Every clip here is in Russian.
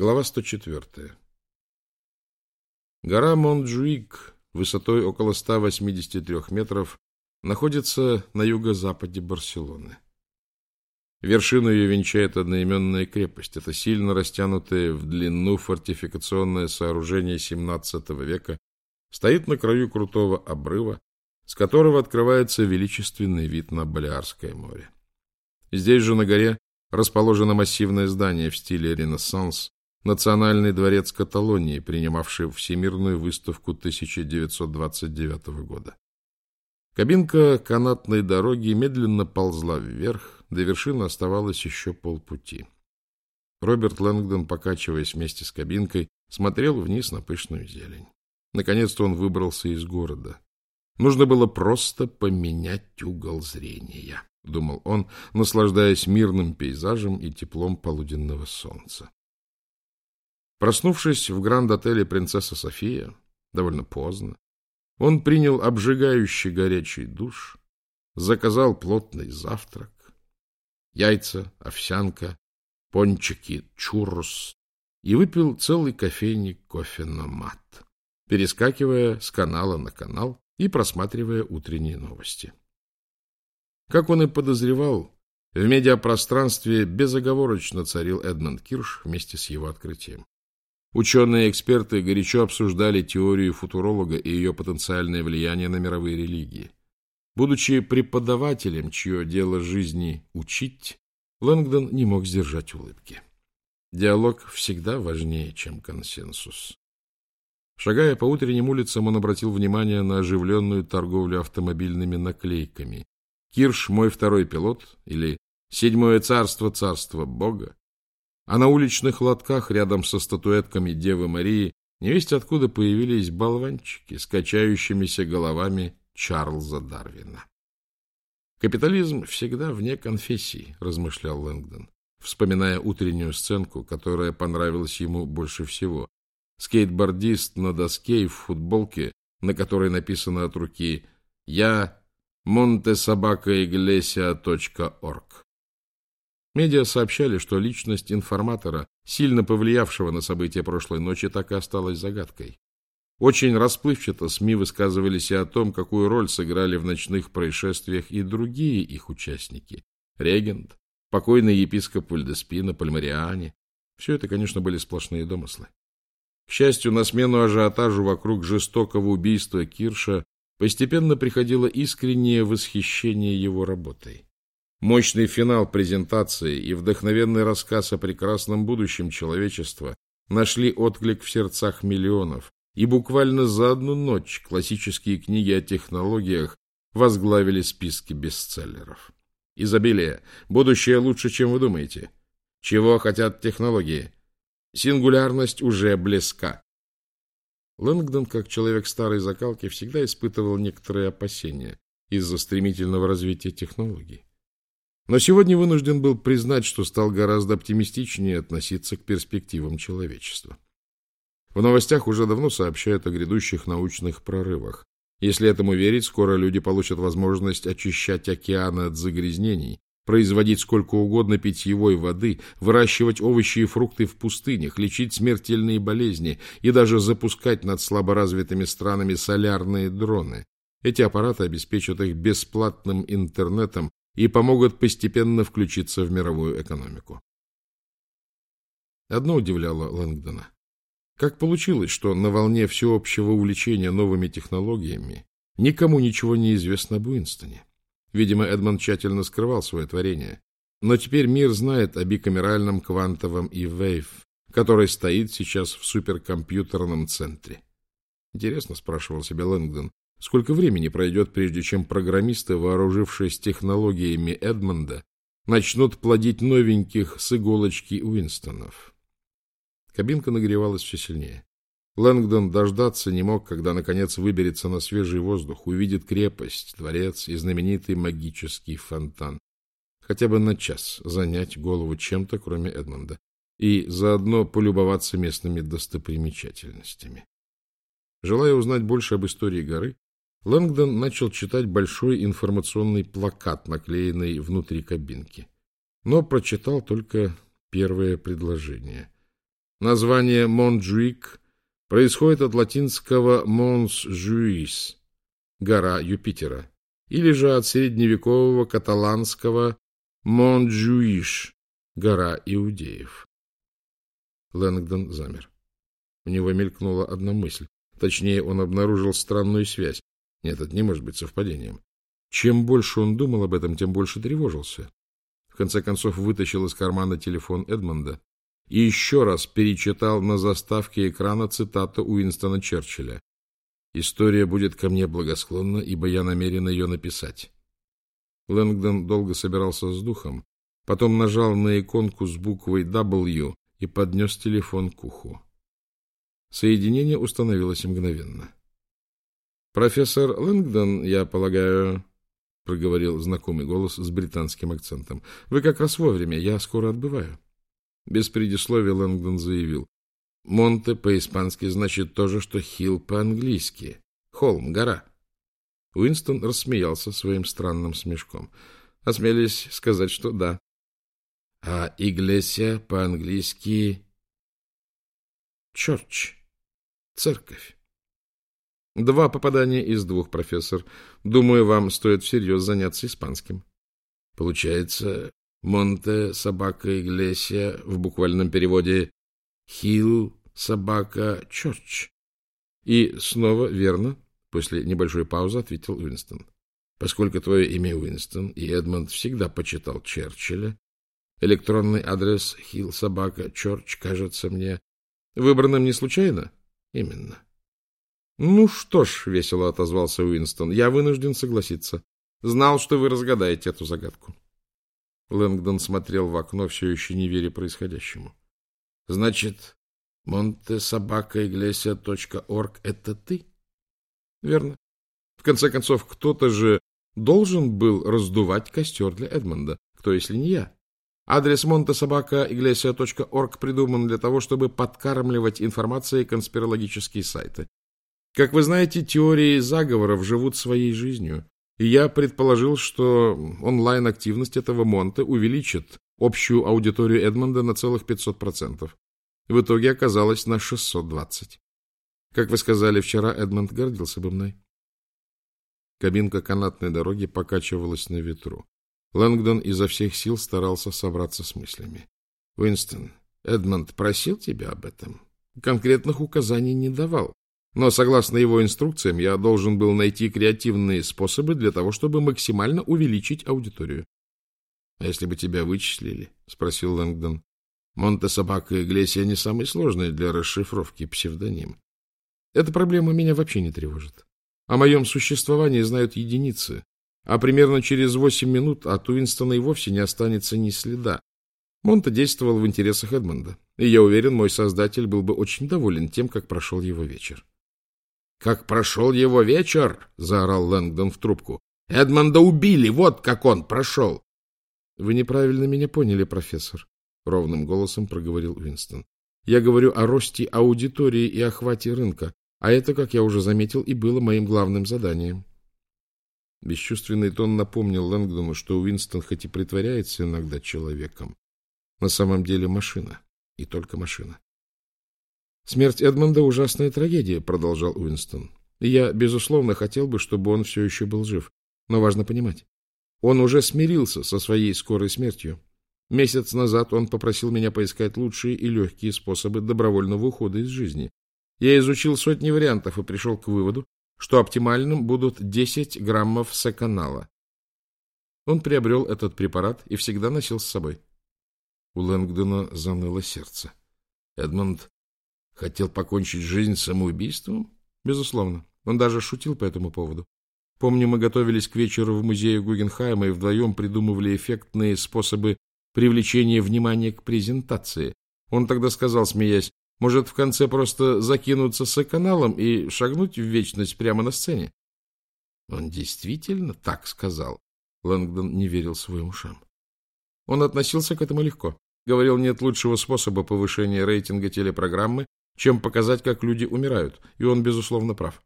Глава 104. Гора Монджуик высотой около 183 метров находится на юго-западе Барселоны. Вершину ее венчает одноименная крепость. Это сильно растянутое в длину фортификационное сооружение XVII века стоит на краю крутого обрыва, с которого открывается величественный вид на Балиарское море. Здесь же на горе расположено массивное здание в стиле Ренессанс, Национальный дворец Каталонии, принимавший Всемирную выставку 1929 года. Кабинка канатной дороги медленно ползла вверх, до вершины оставалось еще полпути. Роберт Лэнгдон, покачиваясь вместе с кабинкой, смотрел вниз на пышную зелень. Наконец-то он выбрался из города. Нужно было просто поменять угол зрения, — думал он, наслаждаясь мирным пейзажем и теплом полуденного солнца. Проснувшись в гранд-отеле «Принцесса София», довольно поздно, он принял обжигающий горячий душ, заказал плотный завтрак, яйца, овсянка, пончики, чуррус и выпил целый кофейник кофе на мат, перескакивая с канала на канал и просматривая утренние новости. Как он и подозревал, в медиапространстве безоговорочно царил Эдмонд Кирш вместе с его открытием. Ученые-эксперты горячо обсуждали теорию футуролога и ее потенциальное влияние на мировые религии. Будучи преподавателем, чье дело жизни учить, Лэнгдон не мог сдержать улыбки. Диалог всегда важнее, чем консенсус. Шагая по утренним улицам, он обратил внимание на оживленную торговлю автомобильными наклейками. «Кирш – мой второй пилот» или «Седьмое царство – царство Бога» а на уличных лотках рядом со статуэтками Девы Марии невесть откуда появились болванчики с качающимися головами Чарльза Дарвина. «Капитализм всегда вне конфессий», — размышлял Лэнгдон, вспоминая утреннюю сценку, которая понравилась ему больше всего. Скейтбордист на доске и в футболке, на которой написано от руки «Я montesabacaiglesias.org». Медиа сообщали, что личность информатора, сильно повлиявшего на события прошлой ночи, так и осталась загадкой. Очень расплывчато СМИ высказывались и о том, какую роль сыграли в ночных происшествиях и другие их участники. Регент, покойный епископ Вальдеспина, Пальмариане. Все это, конечно, были сплошные домыслы. К счастью, на смену ажиотажу вокруг жестокого убийства Кирша постепенно приходило искреннее восхищение его работой. Мощный финал презентации и вдохновенный рассказ о прекрасном будущем человечества нашли отклик в сердцах миллионов, и буквально за одну ночь классические книги о технологиях возглавили списки бестселлеров. Изобилие. Будущее лучше, чем вы думаете. Чего хотят технологии? Сингулярность уже близка. Лэнгдон, как человек старой закалки, всегда испытывал некоторые опасения из-за стремительного развития технологий. Но сегодня вынужден был признать, что стал гораздо оптимистичнее относиться к перспективам человечества. В новостях уже давно сообщают о грядущих научных прорывах. Если этому верить, скоро люди получат возможность очищать океаны от загрязнений, производить сколько угодно питьевой воды, выращивать овощи и фрукты в пустынях, лечить смертельные болезни и даже запускать над слаборазвитыми странами солярные дроны. Эти аппараты обеспечат их бесплатным интернетом и помогут постепенно включиться в мировую экономику. Одно удивляло Лэнгдона. Как получилось, что на волне всеобщего увлечения новыми технологиями никому ничего не известно об Уинстоне? Видимо, Эдмонд тщательно скрывал свое творение. Но теперь мир знает о бикамеральном квантовом E-Wave, который стоит сейчас в суперкомпьютерном центре. Интересно, спрашивал себя Лэнгдон, Сколько времени пройдет, прежде чем программисты, вооружившись технологиями Эдмонда, начнут плодить новеньких с иголочки Уинстонов? Кабинка нагревалась все сильнее. Лэнгдон дождаться не мог, когда, наконец, выберется на свежий воздух, увидит крепость, дворец и знаменитый магический фонтан. Хотя бы на час занять голову чем-то, кроме Эдмонда, и заодно полюбоваться местными достопримечательностями. Желая узнать больше об истории горы, Лэнгдон начал читать большой информационный плакат, наклеенный внутри кабинки. Но прочитал только первое предложение. Название Монджуик происходит от латинского «mons Jovis» — гора Юпитера, или же от средневекового каталанского «Montjuich» — гора иудеев. Лэнгдон замер. У него мелькнула одна мысль. Точнее, он обнаружил странную связь. Нет, это не может быть совпадением. Чем больше он думал об этом, тем больше тревожился. В конце концов, вытащил из кармана телефон Эдмонда и еще раз перечитал на заставке экрана цитату Уинстона Черчилля. «История будет ко мне благосклонна, ибо я намерен ее написать». Лэнгдон долго собирался с духом, потом нажал на иконку с буквой W и поднес телефон к уху. Соединение установилось мгновенно. «Профессор Лэнгдон, я полагаю...» — проговорил знакомый голос с британским акцентом. — Вы как раз вовремя, я скоро отбываю. Без предисловия Лэнгдон заявил. — Монте по-испански значит то же, что хилл по-английски. Холм, гора. Уинстон рассмеялся своим странным смешком. Осмелись сказать, что да. — А иглесия по-английски... — Чорч. Церковь. Два попадания из двух, профессор. Думаю, вам стоит всерьез заняться испанским. Получается, Монте, собака, Иглесия, в буквальном переводе Хилл, собака, Чорч. И снова верно, после небольшой паузы ответил Уинстон. Поскольку твое имя Уинстон, и Эдмонд всегда почитал Черчилля, электронный адрес Хилл, собака, Чорч кажется мне выбранным не случайно? Именно. «Ну что ж», — весело отозвался Уинстон, — «я вынужден согласиться. Знал, что вы разгадаете эту загадку». Лэнгдон смотрел в окно, все еще не веря происходящему. «Значит, montesобакаиглесия.орг — это ты?» «Верно. В конце концов, кто-то же должен был раздувать костер для Эдмонда. Кто, если не я?» Адрес montesобакаиглесия.орг придуман для того, чтобы подкармливать информацией конспирологические сайты. Как вы знаете, теории заговоров живут своей жизнью, и я предположил, что онлайн-активность этого Монте увеличит общую аудиторию Эдмонда на целых 500%. В итоге оказалось на 620. Как вы сказали вчера, Эдмонд гордился бы мной. Кабинка канатной дороги покачивалась на ветру. Лэнгдон изо всех сил старался собраться с мыслями. — Уинстон, Эдмонд просил тебя об этом? Конкретных указаний не давал. Но, согласно его инструкциям, я должен был найти креативные способы для того, чтобы максимально увеличить аудиторию. — А если бы тебя вычислили? — спросил Лэнгдон. — Монте-Собака Иглесия не самый сложный для расшифровки псевдоним. Эта проблема меня вообще не тревожит. О моем существовании знают единицы, а примерно через восемь минут от Уинстона и вовсе не останется ни следа. Монте действовал в интересах Эдмонда, и я уверен, мой создатель был бы очень доволен тем, как прошел его вечер. Как прошел его вечер, заорал Лэнгдон в трубку. Эдмонда убили, вот как он прошел. Вы неправильно меня поняли, профессор, ровным голосом проговорил Уинстон. Я говорю о росте аудитории и охвате рынка, а это, как я уже заметил, и было моим главным заданием. Бесчувственный тон напомнил Лэнгдону, что Уинстон хоть и притворяется иногда человеком, на самом деле машина, и только машина. Смерть Эдмонда — ужасная трагедия, — продолжал Уинстон. Я, безусловно, хотел бы, чтобы он все еще был жив. Но важно понимать, он уже смирился со своей скорой смертью. Месяц назад он попросил меня поискать лучшие и легкие способы добровольного ухода из жизни. Я изучил сотни вариантов и пришел к выводу, что оптимальным будут 10 граммов саканала. Он приобрел этот препарат и всегда носил с собой. У Лэнгдона заныло сердце. Эдмонд Хотел покончить жизнь самоубийством? Безусловно. Он даже шутил по этому поводу. Помню, мы готовились к вечеру в музее Гугенхайма и вдвоем придумывали эффектные способы привлечения внимания к презентации. Он тогда сказал, смеясь, может, в конце просто закинуться с каналом и шагнуть в вечность прямо на сцене? Он действительно так сказал. Лэнгдон не верил своим ушам. Он относился к этому легко. Говорил, нет лучшего способа повышения рейтинга телепрограммы, чем показать, как люди умирают, и он, безусловно, прав.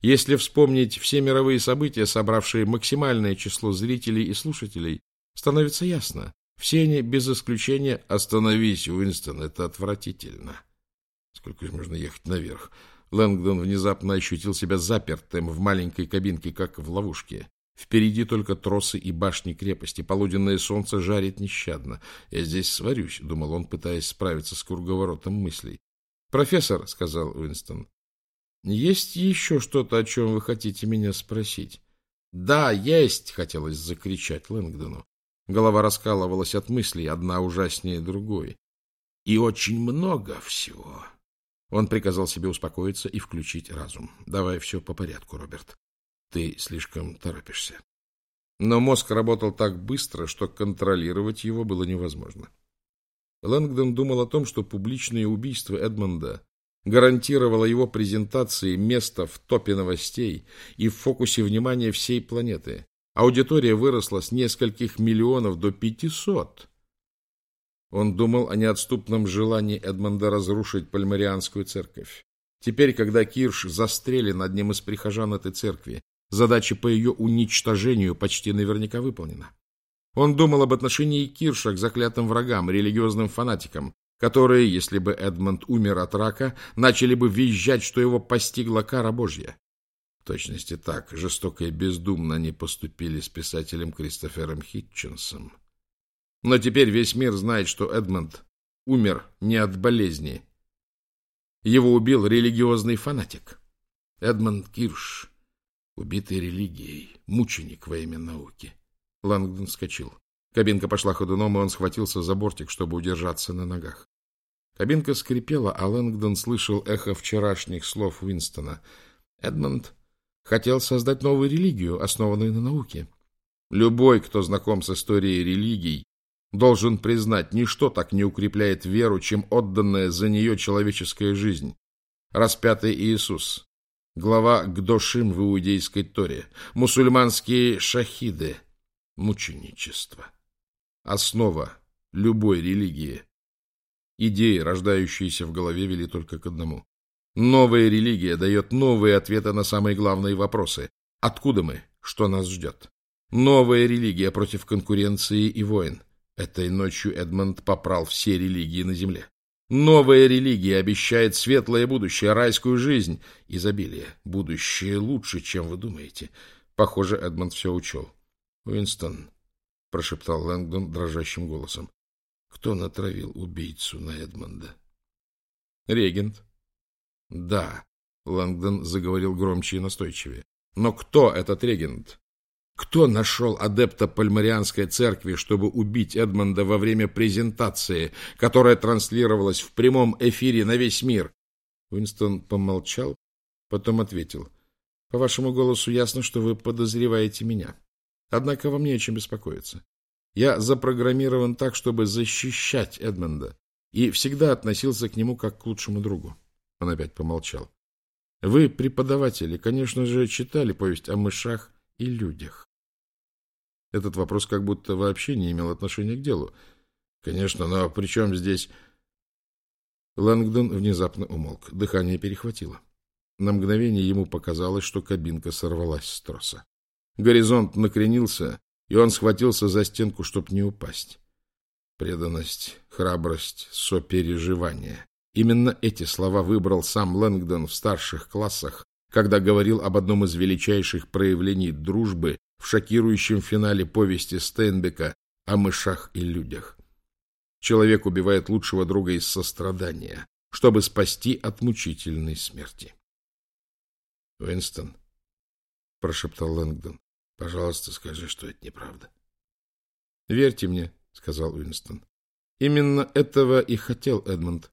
Если вспомнить все мировые события, собравшие максимальное число зрителей и слушателей, становится ясно, Все они, без исключения, остановись, Уинстон, это отвратительно. Сколько же можно ехать наверх? Лэнгдон внезапно ощутил себя запертым в маленькой кабинке, как в ловушке. Впереди только тросы и башни крепости. Полуденное солнце жарит нещадно. Я здесь сварюсь, — думал он, пытаясь справиться с круговоротом мыслей. — Профессор, — сказал Уинстон, — есть еще что-то, о чем вы хотите меня спросить? — Да, есть, — хотелось закричать Лэнгдону. Голова раскалывалась от мыслей, одна ужаснее другой. И очень много всего. Он приказал себе успокоиться и включить разум. Давай все по порядку, Роберт. Ты слишком торопишься. Но мозг работал так быстро, что контролировать его было невозможно. Лэнгдон думал о том, что публичное убийство Эдмонда гарантировало его презентации место в топе новостей и в фокусе внимания всей планеты. Аудитория выросла с нескольких миллионов до пятисот. Он думал о неотступном желании Эдмонда разрушить Пальмарианскую церковь. Теперь, когда Кирш застрелен одним из прихожан этой церкви, Задача по ее уничтожению почти наверняка выполнена. Он думал об отношении Кирша к заклятым врагам, религиозным фанатикам, которые, если бы Эдмонд умер от рака, начали бы визжать, что его постигла кара Божья. В точности так, жестоко и бездумно они поступили с писателем Кристофером Хитченсом. Но теперь весь мир знает, что Эдмонд умер не от болезни. Его убил религиозный фанатик. Эдмонд Кирш Убитый религией, мученик во имя науки. Лангдон вскочил. Кабинка пошла ходуном, и он схватился за бортик, чтобы удержаться на ногах. Кабинка скрипела, а Лэнгдон слышал эхо вчерашних слов Уинстона. Эдмонд хотел создать новую религию, основанную на науке. Любой, кто знаком с историей религий, должен признать, ничто так не укрепляет веру, чем отданная за нее человеческая жизнь. Распятый Иисус, глава Гдошим в иудейской Торе, мусульманские шахиды, мученичество. Основа любой религии. Идеи, рождающиеся в голове, вели только к одному. Новая религия дает новые ответы на самые главные вопросы. Откуда мы? Что нас ждет? Новая религия против конкуренции и войн. Этой ночью Эдмонд попрал все религии на земле. Новая религия обещает светлое будущее, райскую жизнь, изобилие. Будущее лучше, чем вы думаете. Похоже, Эдмонд все учел. Уинстон, — прошептал Лэнгдон дрожащим голосом, — кто натравил убийцу на Эдмонда? Регент. Да, — Лэнгдон заговорил громче и настойчивее. Но кто этот регент? Кто нашел адепта Пальмарианской церкви, чтобы убить Эдмонда во время презентации, которая транслировалась в прямом эфире на весь мир? Уинстон помолчал, потом ответил. — По вашему голосу ясно, что вы подозреваете меня. Однако вам не о чем беспокоиться. Я запрограммирован так, чтобы защищать Эдмонда, и всегда относился к нему как к лучшему другу. Он опять помолчал. — Вы, преподаватели, конечно же, читали повесть о мышах и людях. Этот вопрос как будто вообще не имел отношения к делу. Конечно, но при чем здесь... Лэнгдон внезапно умолк. Дыхание перехватило. На мгновение ему показалось, что кабинка сорвалась с троса. Горизонт накренился, и он схватился за стенку, чтобы не упасть. Преданность, храбрость, сопереживание. Именно эти слова выбрал сам Лэнгдон в старших классах, когда говорил об одном из величайших проявлений дружбы в шокирующем финале повести Стейнбека о мышах и людях. Человек убивает лучшего друга из сострадания, чтобы спасти от мучительной смерти. — Уинстон, — прошептал Лэнгдон, — пожалуйста, скажи, что это неправда. — Верьте мне, — сказал Уинстон. Именно этого и хотел Эдмонд.